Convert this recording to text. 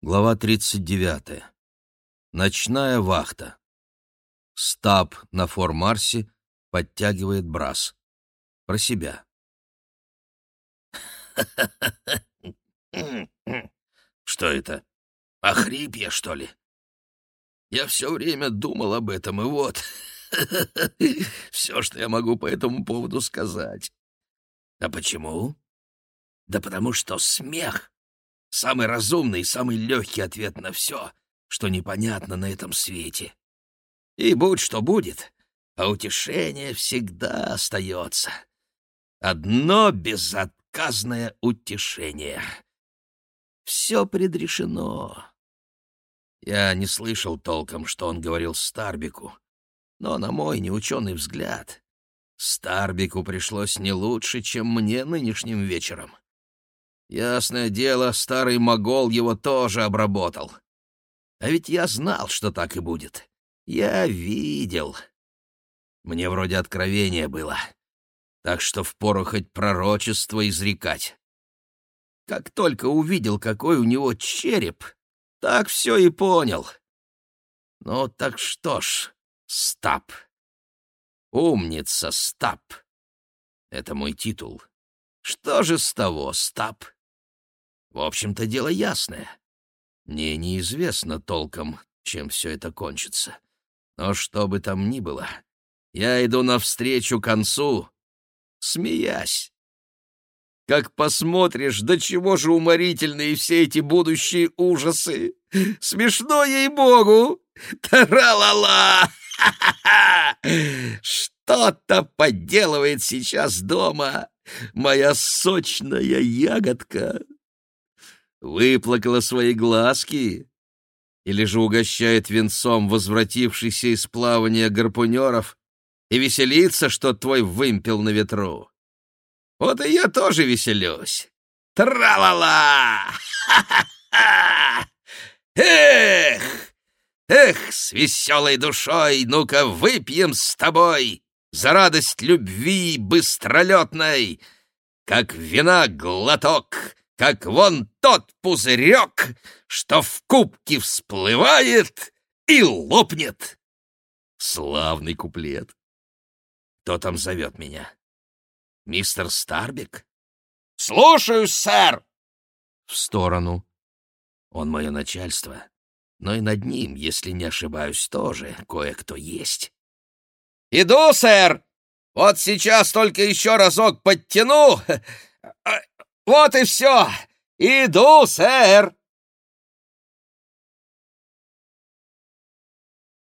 Глава 39. Ночная вахта. Стаб на Фор-Марсе подтягивает брас. Про себя. Что это? Охрип я, что ли? Я все время думал об этом, и вот... Все, что я могу по этому поводу сказать. А почему? Да потому что смех — самый разумный и самый легкий ответ на все, что непонятно на этом свете. И будь что будет, а утешение всегда остается. Одно безотказное утешение. Все предрешено. Я не слышал толком, что он говорил Старбику, но на мой неученый взгляд, Старбику пришлось не лучше, чем мне нынешним вечером. Ясное дело, старый могол его тоже обработал. А ведь я знал, что так и будет. Я видел. Мне вроде откровение было. Так что впору хоть пророчество изрекать. Как только увидел, какой у него череп, так все и понял. Ну так что ж, Стаб. Умница, Стаб. Это мой титул. Что же с того, Стаб? В общем-то, дело ясное. Мне неизвестно толком, чем все это кончится. Но что бы там ни было, я иду навстречу концу, смеясь. Как посмотришь, до чего же уморительные все эти будущие ужасы! Смешно, ей-богу! Тара-ла-ла! Что-то подделывает сейчас дома моя сочная ягодка выплакала свои глазки? Или же угощает венцом возвратившийся из плавания гарпунеров и веселится, что твой вымпел на ветру? Вот и я тоже веселюсь. Тра-ла-ла! Эх! Эх, с веселой душой, ну-ка выпьем с тобой за радость любви быстролетной, как вина глоток, как вон тот пузырек, что в кубке всплывает и лопнет. Славный куплет. Кто там зовет меня? Мистер Старбик? Слушаюсь, сэр! В сторону. Он мое начальство, но и над ним, если не ошибаюсь, тоже кое-кто есть. «Иду, сэр! Вот сейчас только еще разок подтяну, вот и все! Иду, сэр!»